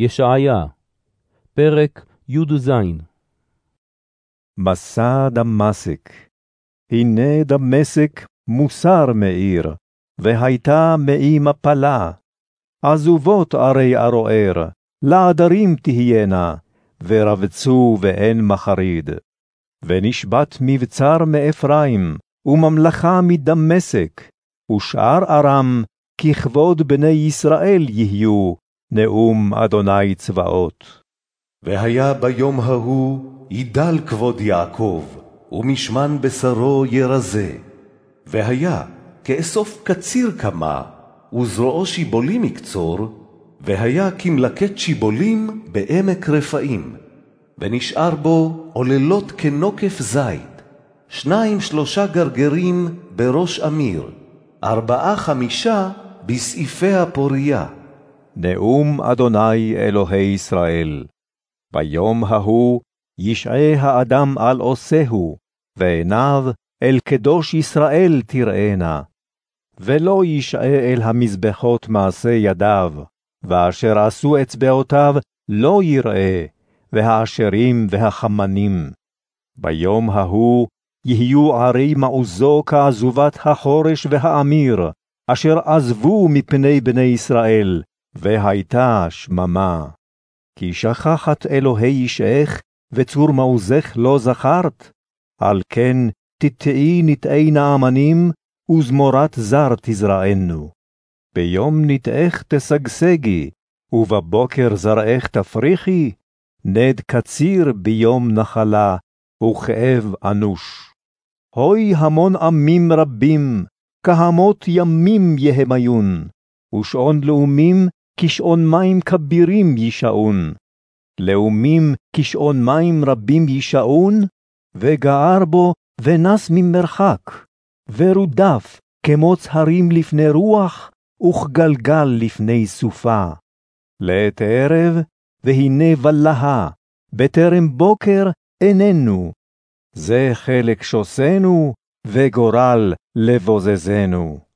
ישעיה, פרק י"ז מסע דמשק, הנה דמשק מוסר מאיר, והייתה מאי מפלה. עזובות ערי ערוער, לעדרים תהיינה, ורבצו ואין מחריד. ונשבת מבצר מאפרים, וממלכה מדמשק, ושאר ארם, ככבוד בני ישראל יהיו, נאום אדוני צבאות. והיה ביום ההוא ידל כבוד יעקב, ומשמן בשרו ירזה. והיה כאסוף קציר כמה, וזרועו שיבולים יקצור, והיה כמלקט שיבולים בעמק רפאים. ונשאר בו עוללות כנוקף זית, שניים שלושה גרגרים בראש אמיר, ארבעה חמישה בסעיפי הפוריה. נאום אדוני אלוהי ישראל. ביום ההוא ישעה האדם על עושהו, ועיניו אל קדוש ישראל תראינה. ולא ישעה אל המזבחות מעשה ידיו, ואשר עשו אצבעותיו לא יראה, והעשרים והחמנים. ביום ההוא יהיו ערי מעוזו כעזובת החורש והאמיר, אשר עזבו מפני בני ישראל, והייתה שממה. כי שכחת אלוהי ישעך, וצור מעוזך לא זכרת? על כן תטעי נטעי נעמנים, וזמורת זר תזרענו. ביום נטעך תשגשגי, ובבוקר זרעך תפריחי, נד קציר ביום נחלה, וכאב אנוש. הוי המון עמים רבים, כהמות ימים יהמיון, ושעון לאומים כשעון מים כבירים יישאון. לאומים כשעון מים רבים יישאון, וגער בו ונס ממרחק, ורודף כמוץ הרים לפני רוח, וכגלגל לפני סופה. לעת ערב, והנה בלהה, בטרם בוקר איננו. זה חלק שוסנו, וגורל לבוזזנו.